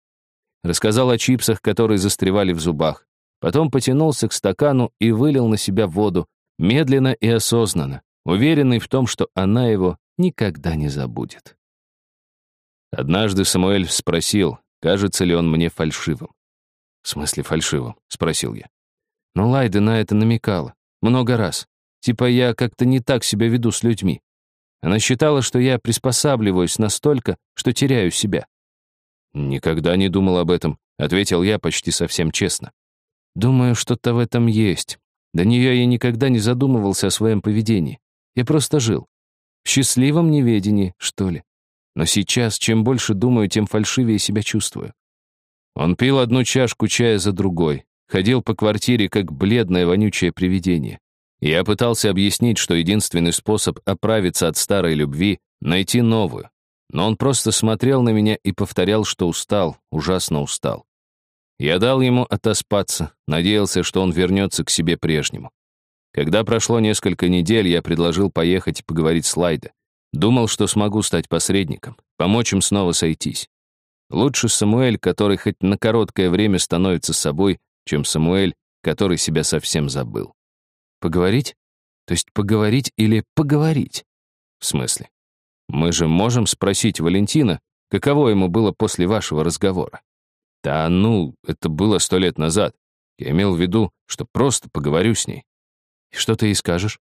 рассказал о чипсах, которые застревали в зубах. Потом потянулся к стакану и вылил на себя воду, медленно и осознанно, уверенный в том, что она его никогда не забудет. Однажды Самуэль спросил, кажется ли он мне фальшивым. «В смысле фальшивым?» — спросил я. Но Лайда на это намекала. Много раз. Типа я как-то не так себя веду с людьми. Она считала, что я приспосабливаюсь настолько, что теряю себя. «Никогда не думал об этом», — ответил я почти совсем честно. «Думаю, что-то в этом есть. До нее я никогда не задумывался о своем поведении. Я просто жил. В счастливом неведении, что ли. Но сейчас, чем больше думаю, тем фальшивее себя чувствую. Он пил одну чашку чая за другой, ходил по квартире, как бледное вонючее привидение. Я пытался объяснить, что единственный способ оправиться от старой любви — найти новую. Но он просто смотрел на меня и повторял, что устал, ужасно устал. Я дал ему отоспаться, надеялся, что он вернется к себе прежнему. Когда прошло несколько недель, я предложил поехать поговорить с Лайдо. Думал, что смогу стать посредником, помочь им снова сойтись. Лучше Самуэль, который хоть на короткое время становится собой, чем Самуэль, который себя совсем забыл. Поговорить? То есть поговорить или поговорить? В смысле? Мы же можем спросить Валентина, каково ему было после вашего разговора. Да ну, это было сто лет назад. Я имел в виду, что просто поговорю с ней. И что ты ей скажешь?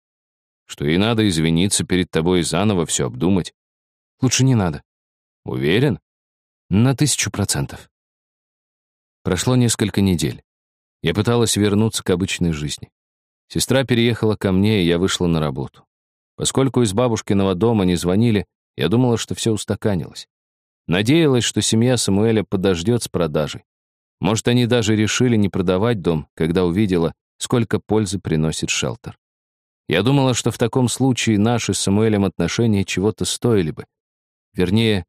Что ей надо извиниться перед тобой и заново все обдумать. Лучше не надо. Уверен? На тысячу процентов. Прошло несколько недель. Я пыталась вернуться к обычной жизни. Сестра переехала ко мне, и я вышла на работу. Поскольку из бабушкиного дома не звонили, я думала, что все устаканилось. Надеялась, что семья Самуэля подождет с продажей. Может, они даже решили не продавать дом, когда увидела, сколько пользы приносит шелтер. Я думала, что в таком случае наши с Самуэлем отношения чего-то стоили бы. Вернее,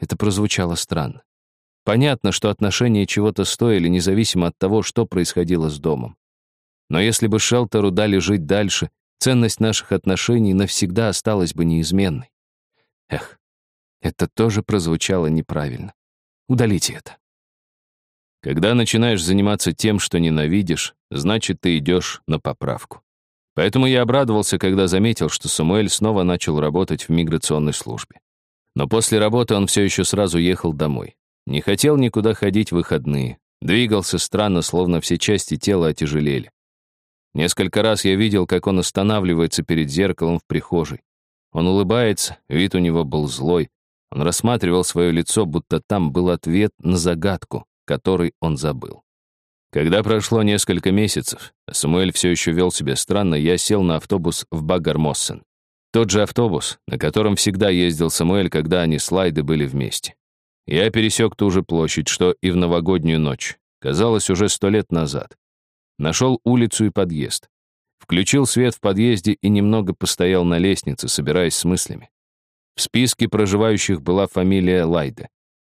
это прозвучало странно. Понятно, что отношения чего-то стоили, независимо от того, что происходило с домом. Но если бы Шелтеру дали жить дальше, ценность наших отношений навсегда осталась бы неизменной. Эх, это тоже прозвучало неправильно. Удалите это. Когда начинаешь заниматься тем, что ненавидишь, значит, ты идешь на поправку. Поэтому я обрадовался, когда заметил, что Самуэль снова начал работать в миграционной службе. Но после работы он все еще сразу ехал домой. Не хотел никуда ходить в выходные. Двигался странно, словно все части тела отяжелели. Несколько раз я видел, как он останавливается перед зеркалом в прихожей. Он улыбается, вид у него был злой. Он рассматривал свое лицо, будто там был ответ на загадку, который он забыл. Когда прошло несколько месяцев, Самуэль все еще вел себя странно, я сел на автобус в Багармоссен. Тот же автобус, на котором всегда ездил Самуэль, когда они с Лайды были вместе. Я пересек ту же площадь, что и в новогоднюю ночь. Казалось, уже сто лет назад. Нашел улицу и подъезд. Включил свет в подъезде и немного постоял на лестнице, собираясь с мыслями. В списке проживающих была фамилия Лайда.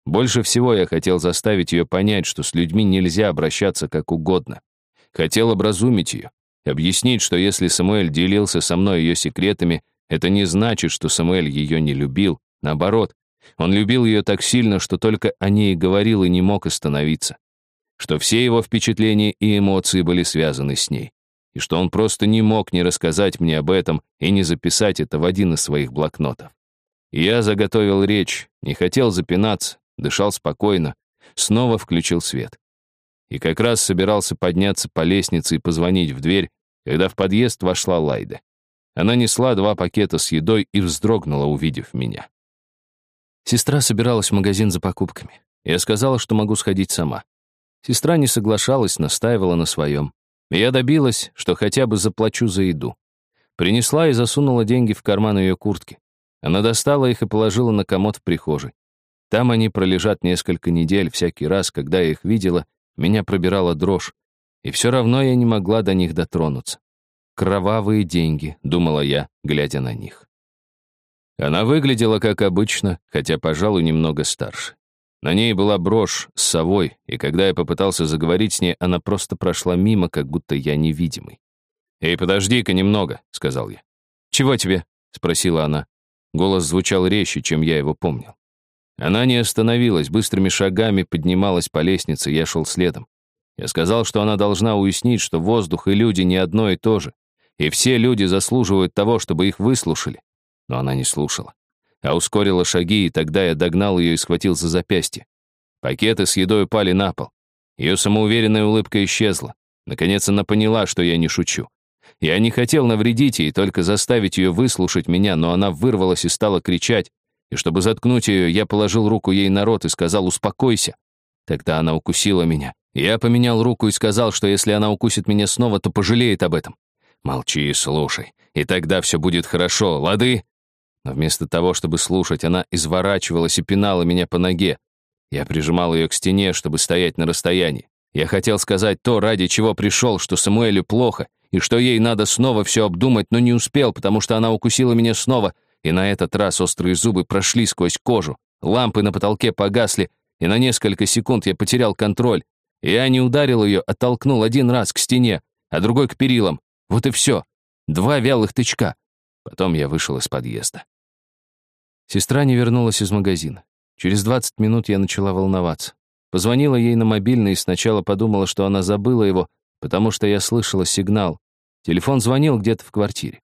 Больше всего я хотел заставить ее понять, что с людьми нельзя обращаться как угодно. Хотел образумить ее, объяснить, что если Самуэль делился со мной ее секретами, это не значит, что Самуэль ее не любил. Наоборот, он любил ее так сильно, что только о ней говорил и не мог остановиться. Что все его впечатления и эмоции были связаны с ней. И что он просто не мог не рассказать мне об этом и не записать это в один из своих блокнотов. Я заготовил речь, не хотел запинаться, дышал спокойно, снова включил свет. И как раз собирался подняться по лестнице и позвонить в дверь, когда в подъезд вошла Лайда. Она несла два пакета с едой и вздрогнула, увидев меня. Сестра собиралась в магазин за покупками. Я сказала, что могу сходить сама. Сестра не соглашалась, настаивала на своем. Я добилась, что хотя бы заплачу за еду. Принесла и засунула деньги в карман ее куртки. Она достала их и положила на комод в прихожей. Там они пролежат несколько недель, всякий раз, когда я их видела, меня пробирала дрожь, и все равно я не могла до них дотронуться. «Кровавые деньги», — думала я, глядя на них. Она выглядела как обычно, хотя, пожалуй, немного старше. На ней была брошь с совой, и когда я попытался заговорить с ней, она просто прошла мимо, как будто я невидимый. «Эй, подожди-ка немного», — сказал я. «Чего тебе?» — спросила она. Голос звучал резче, чем я его помнил. Она не остановилась, быстрыми шагами поднималась по лестнице, я шел следом. Я сказал, что она должна уяснить, что воздух и люди не одно и то же, и все люди заслуживают того, чтобы их выслушали. Но она не слушала, а ускорила шаги, и тогда я догнал ее и схватил за запястье. Пакеты с едой упали на пол. Ее самоуверенная улыбка исчезла. Наконец она поняла, что я не шучу. Я не хотел навредить ей, только заставить ее выслушать меня, но она вырвалась и стала кричать. И чтобы заткнуть ее, я положил руку ей на рот и сказал «Успокойся». Тогда она укусила меня. Я поменял руку и сказал, что если она укусит меня снова, то пожалеет об этом. Молчи и слушай, и тогда все будет хорошо, лады? Но вместо того, чтобы слушать, она изворачивалась и пинала меня по ноге. Я прижимал ее к стене, чтобы стоять на расстоянии. Я хотел сказать то, ради чего пришел, что Самуэлю плохо, и что ей надо снова все обдумать, но не успел, потому что она укусила меня снова, и на этот раз острые зубы прошли сквозь кожу, лампы на потолке погасли, и на несколько секунд я потерял контроль. Я не ударил ее, а толкнул один раз к стене, а другой к перилам. Вот и все. Два вялых тычка. Потом я вышел из подъезда. Сестра не вернулась из магазина. Через 20 минут я начала волноваться. Позвонила ей на мобильный и сначала подумала, что она забыла его, потому что я слышала сигнал. Телефон звонил где-то в квартире.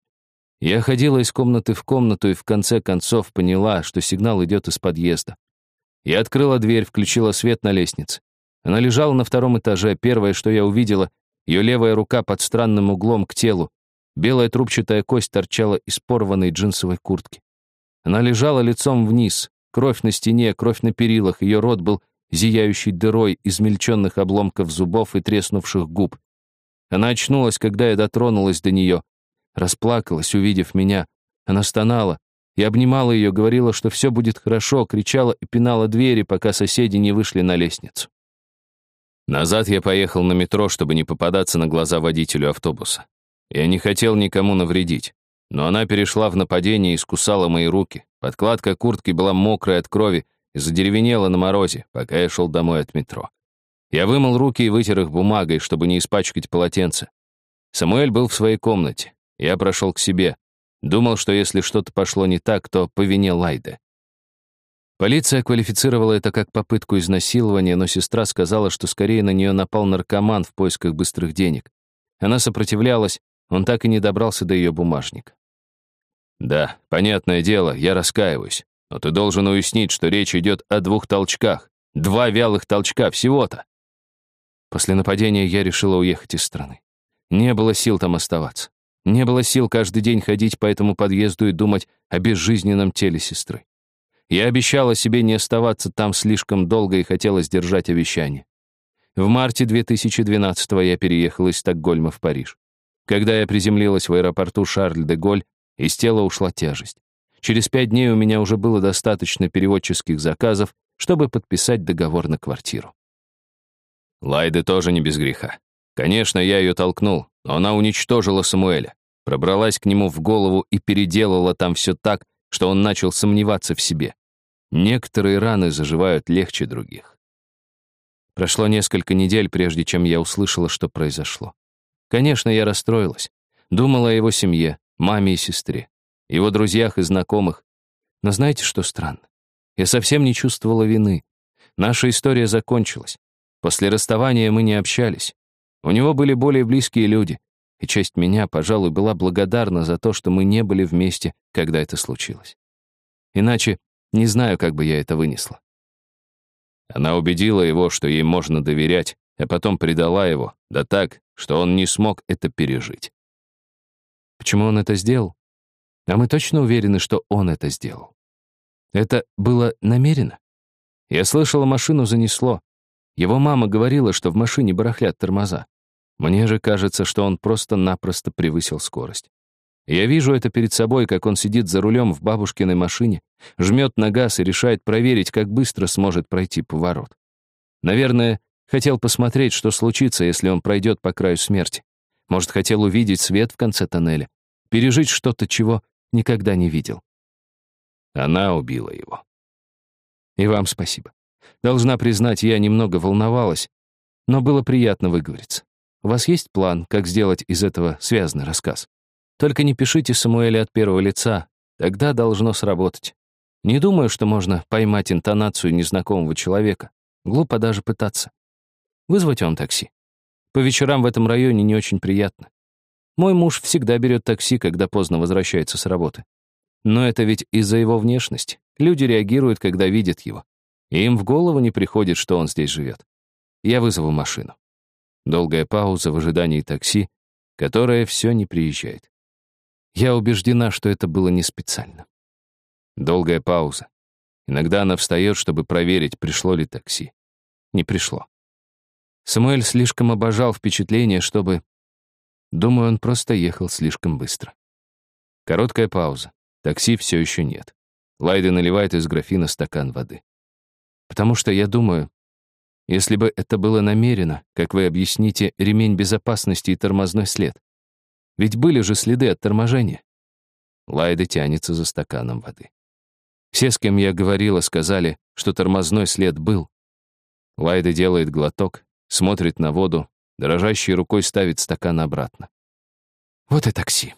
Я ходила из комнаты в комнату и в конце концов поняла, что сигнал идет из подъезда. Я открыла дверь, включила свет на лестнице. Она лежала на втором этаже. Первое, что я увидела, ее левая рука под странным углом к телу. Белая трубчатая кость торчала из порванной джинсовой куртки. Она лежала лицом вниз. Кровь на стене, кровь на перилах. Ее рот был зияющей дырой измельченных обломков зубов и треснувших губ. Она очнулась, когда я дотронулась до нее. Расплакалась, увидев меня. Она стонала. Я обнимала ее, говорила, что все будет хорошо, кричала и пинала двери, пока соседи не вышли на лестницу. Назад я поехал на метро, чтобы не попадаться на глаза водителю автобуса. Я не хотел никому навредить. Но она перешла в нападение и искусала мои руки. Подкладка куртки была мокрая от крови и задеревенела на морозе, пока я шел домой от метро. Я вымыл руки и вытер их бумагой, чтобы не испачкать полотенце. Самуэль был в своей комнате. Я прошел к себе. Думал, что если что-то пошло не так, то по вине Лайды. Полиция квалифицировала это как попытку изнасилования, но сестра сказала, что скорее на нее напал наркоман в поисках быстрых денег. Она сопротивлялась, он так и не добрался до ее бумажника. «Да, понятное дело, я раскаиваюсь, но ты должен уяснить, что речь идет о двух толчках. Два вялых толчка всего-то». После нападения я решила уехать из страны. Не было сил там оставаться. Не было сил каждый день ходить по этому подъезду и думать о безжизненном теле сестры. Я обещала себе не оставаться там слишком долго и хотела сдержать обещание. В марте 2012 я переехала из Стокгольма в Париж. Когда я приземлилась в аэропорту Шарль-де-Голь, из тела ушла тяжесть. Через пять дней у меня уже было достаточно переводческих заказов, чтобы подписать договор на квартиру. Лайды тоже не без греха. Конечно, я ее толкнул, но она уничтожила Самуэля, пробралась к нему в голову и переделала там все так, что он начал сомневаться в себе. Некоторые раны заживают легче других. Прошло несколько недель, прежде чем я услышала, что произошло. Конечно, я расстроилась. Думала о его семье, маме и сестре, его друзьях и знакомых. Но знаете, что странно? Я совсем не чувствовала вины. Наша история закончилась. После расставания мы не общались. У него были более близкие люди, и часть меня, пожалуй, была благодарна за то, что мы не были вместе, когда это случилось. Иначе не знаю, как бы я это вынесла. Она убедила его, что ей можно доверять, а потом предала его, да так, что он не смог это пережить. Почему он это сделал? А мы точно уверены, что он это сделал. Это было намеренно. Я слышала, машину занесло. Его мама говорила, что в машине барахлят тормоза. Мне же кажется, что он просто-напросто превысил скорость. Я вижу это перед собой, как он сидит за рулем в бабушкиной машине, жмет на газ и решает проверить, как быстро сможет пройти поворот. Наверное, хотел посмотреть, что случится, если он пройдет по краю смерти. Может, хотел увидеть свет в конце тоннеля, пережить что-то, чего никогда не видел. Она убила его. И вам спасибо. Должна признать, я немного волновалась, но было приятно выговориться. У вас есть план, как сделать из этого связанный рассказ? Только не пишите Самуэле от первого лица, тогда должно сработать. Не думаю, что можно поймать интонацию незнакомого человека. Глупо даже пытаться. Вызвать вам такси. По вечерам в этом районе не очень приятно. Мой муж всегда берет такси, когда поздно возвращается с работы. Но это ведь из-за его внешности. Люди реагируют, когда видят его. И им в голову не приходит, что он здесь живет. Я вызову машину. Долгая пауза в ожидании такси, которое все не приезжает. Я убеждена, что это было не специально. Долгая пауза. Иногда она встает, чтобы проверить, пришло ли такси. Не пришло. Самуэль слишком обожал впечатление, чтобы... Думаю, он просто ехал слишком быстро. Короткая пауза. Такси все еще нет. Лайда наливает из графина стакан воды. Потому что я думаю, если бы это было намеренно, как вы объясните, ремень безопасности и тормозной след. Ведь были же следы от торможения. Лайда тянется за стаканом воды. Все, с кем я говорила, сказали, что тормозной след был. Лайда делает глоток, смотрит на воду, дрожащей рукой ставит стакан обратно. Вот и такси.